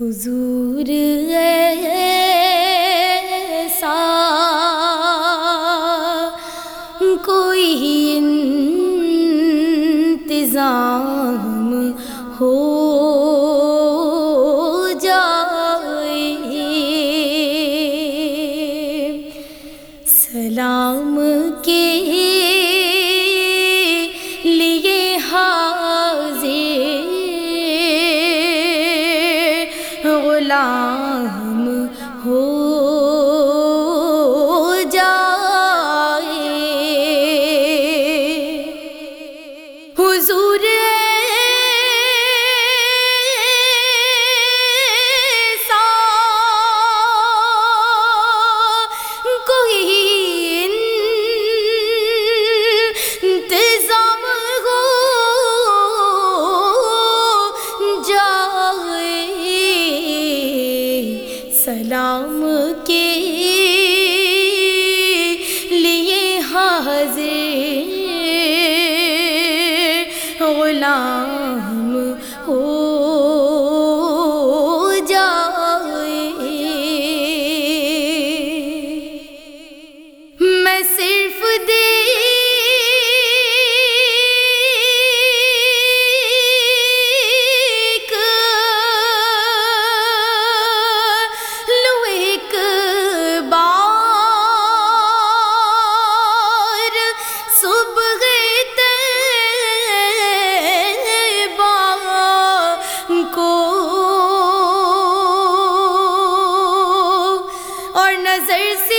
حضور غلام ہو ہم ہو۔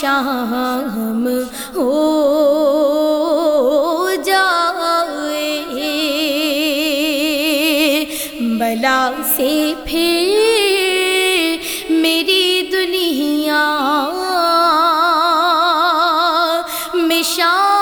شام ہو جائے۔ بلا سے پھر میری دنیا میں شام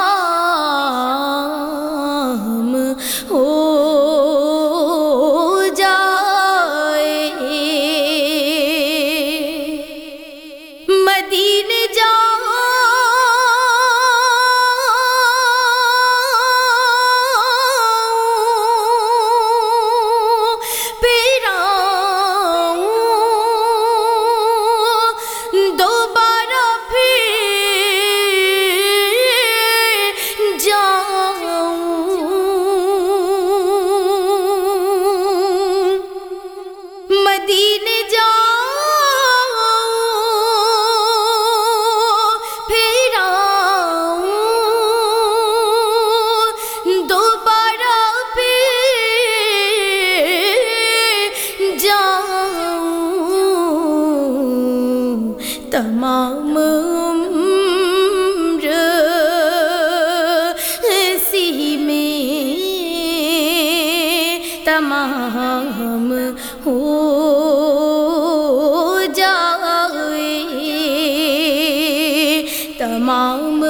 مام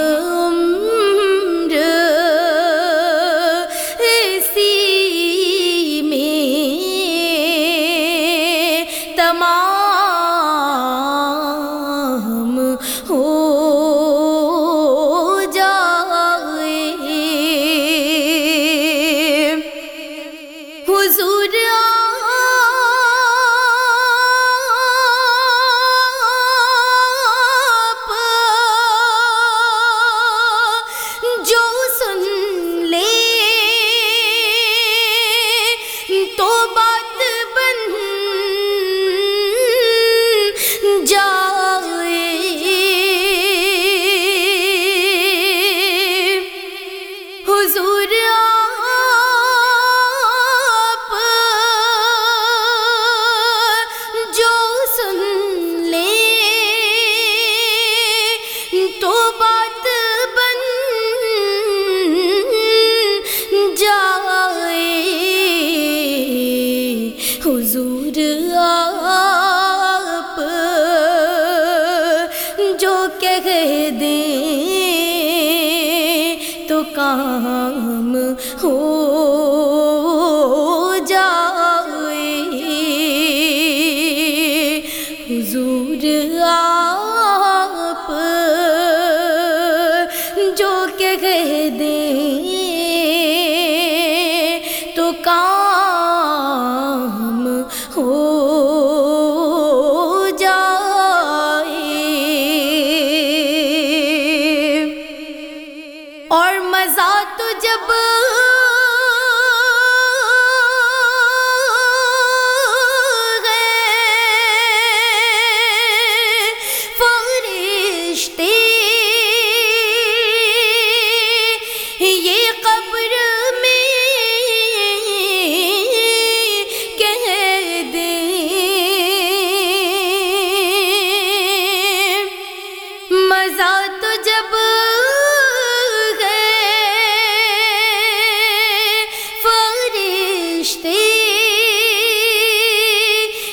chưa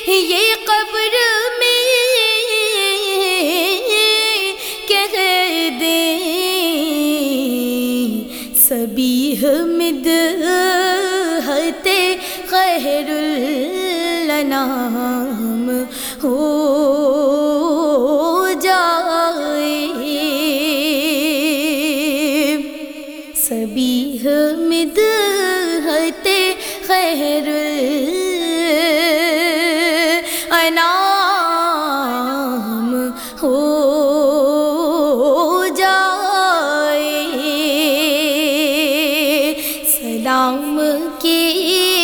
یہ قبر میں کہہ دے سبھی حمد ہتے خیر النام ہو جائے سبھی حمد ہتے خیر کی